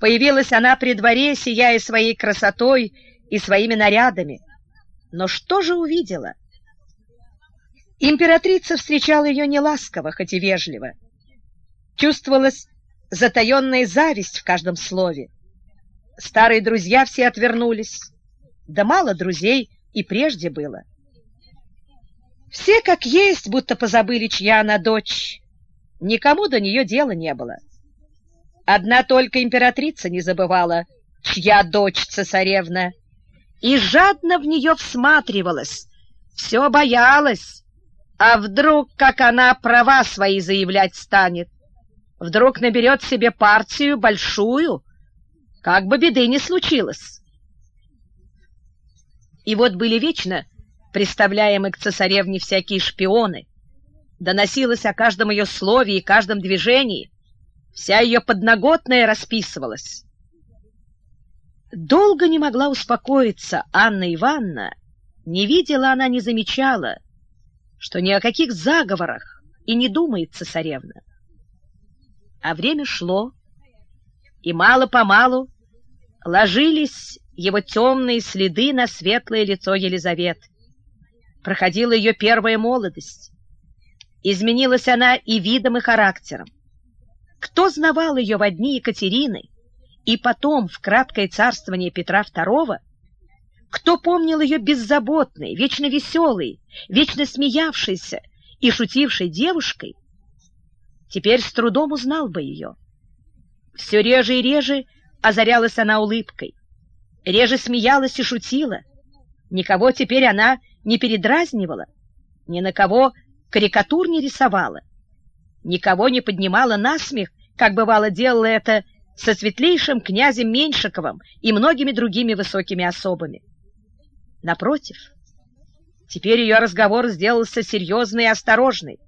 Появилась она при дворе, сияя своей красотой и своими нарядами. Но что же увидела? Императрица встречала ее неласково, хоть и вежливо. Чувствовалась затаенная зависть в каждом слове. Старые друзья все отвернулись. Да мало друзей и прежде было. Все как есть, будто позабыли, чья она дочь. Никому до нее дела не было. Одна только императрица не забывала, чья дочь цесаревна, и жадно в нее всматривалась, все боялась, а вдруг, как она права свои заявлять станет, вдруг наберет себе партию большую, как бы беды не случилось. И вот были вечно представляемы к цесаревне всякие шпионы, доносилось о каждом ее слове и каждом движении, Вся ее подноготная расписывалась. Долго не могла успокоиться Анна Ивановна, не видела она, не замечала, что ни о каких заговорах и не думает цесаревна. А время шло, и мало-помалу ложились его темные следы на светлое лицо Елизаветы. Проходила ее первая молодость. Изменилась она и видом, и характером. Кто знавал ее в одни Екатерины и потом в краткое царствование Петра II, кто помнил ее беззаботной, вечно веселой, вечно смеявшейся и шутившей девушкой, теперь с трудом узнал бы ее. Все реже и реже озарялась она улыбкой, реже смеялась и шутила. Никого теперь она не передразнивала, ни на кого карикатур не рисовала никого не поднимала на смех, как бывало делала это со светлейшим князем Меньшиковым и многими другими высокими особами. Напротив, теперь ее разговор сделался серьезный и осторожный.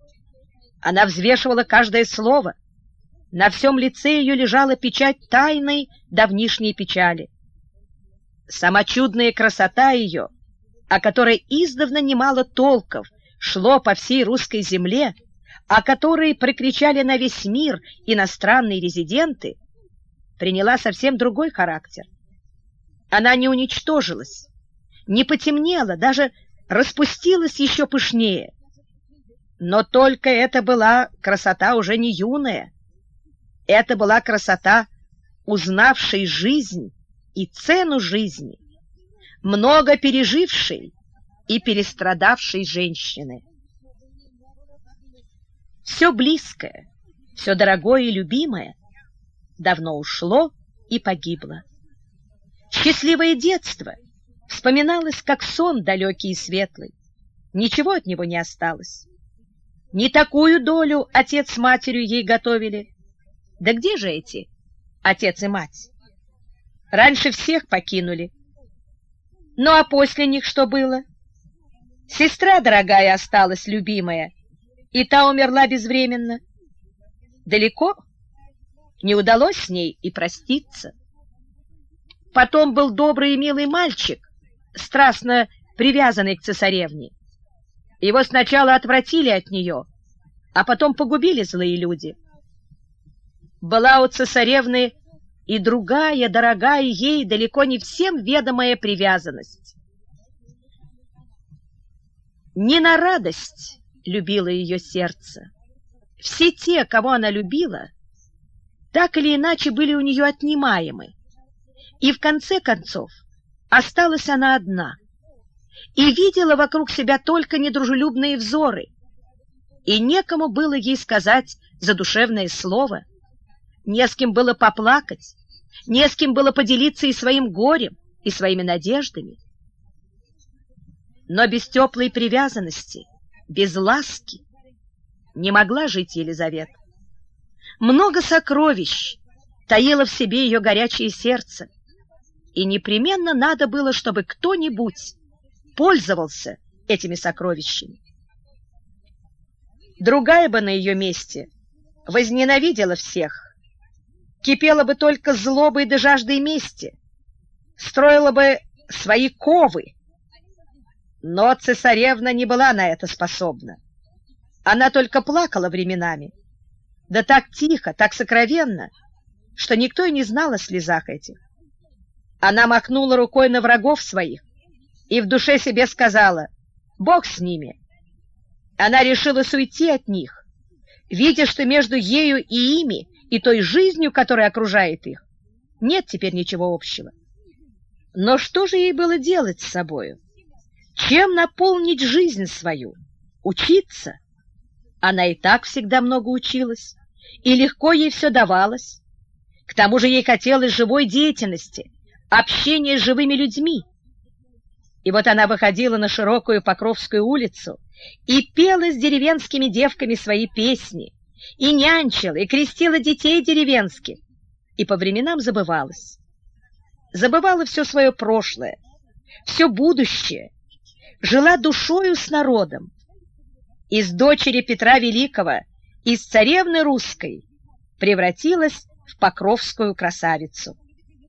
Она взвешивала каждое слово. На всем лице ее лежала печать тайной давнишней печали. Сама чудная красота ее, о которой издавна немало толков шло по всей русской земле, о которой прокричали на весь мир иностранные резиденты, приняла совсем другой характер. Она не уничтожилась, не потемнела, даже распустилась еще пышнее. Но только это была красота уже не юная. Это была красота, узнавшей жизнь и цену жизни, много пережившей и перестрадавшей женщины. Все близкое, все дорогое и любимое давно ушло и погибло. Счастливое детство вспоминалось, как сон далекий и светлый. Ничего от него не осталось. Не такую долю отец с матерью ей готовили. Да где же эти отец и мать? Раньше всех покинули. Ну а после них что было? Сестра дорогая осталась, любимая, и та умерла безвременно. Далеко не удалось с ней и проститься. Потом был добрый и милый мальчик, страстно привязанный к цесаревне. Его сначала отвратили от нее, а потом погубили злые люди. Была у цесаревны и другая, дорогая ей, далеко не всем ведомая привязанность. Не на радость любило ее сердце. Все те, кого она любила, так или иначе были у нее отнимаемы. И в конце концов осталась она одна и видела вокруг себя только недружелюбные взоры, и некому было ей сказать задушевное слово, не с кем было поплакать, не с кем было поделиться и своим горем, и своими надеждами. Но без теплой привязанности без ласки не могла жить Елизавета. Много сокровищ таило в себе ее горячее сердце, и непременно надо было, чтобы кто-нибудь пользовался этими сокровищами. Другая бы на ее месте возненавидела всех, кипела бы только злобой да жаждой мести, строила бы свои ковы, но цесаревна не была на это способна. Она только плакала временами. Да так тихо, так сокровенно, что никто и не знал о слезах этих. Она махнула рукой на врагов своих и в душе себе сказала «Бог с ними». Она решила уйти от них, видя, что между ею и ими, и той жизнью, которая окружает их, нет теперь ничего общего. Но что же ей было делать с собою? Чем наполнить жизнь свою? Учиться? Она и так всегда много училась, и легко ей все давалось. К тому же ей хотелось живой деятельности, общения с живыми людьми. И вот она выходила на широкую Покровскую улицу и пела с деревенскими девками свои песни, и нянчила, и крестила детей деревенских, и по временам забывалась. Забывала все свое прошлое, все будущее, жила душою с народом. Из дочери Петра Великого, из царевны русской, превратилась в покровскую красавицу.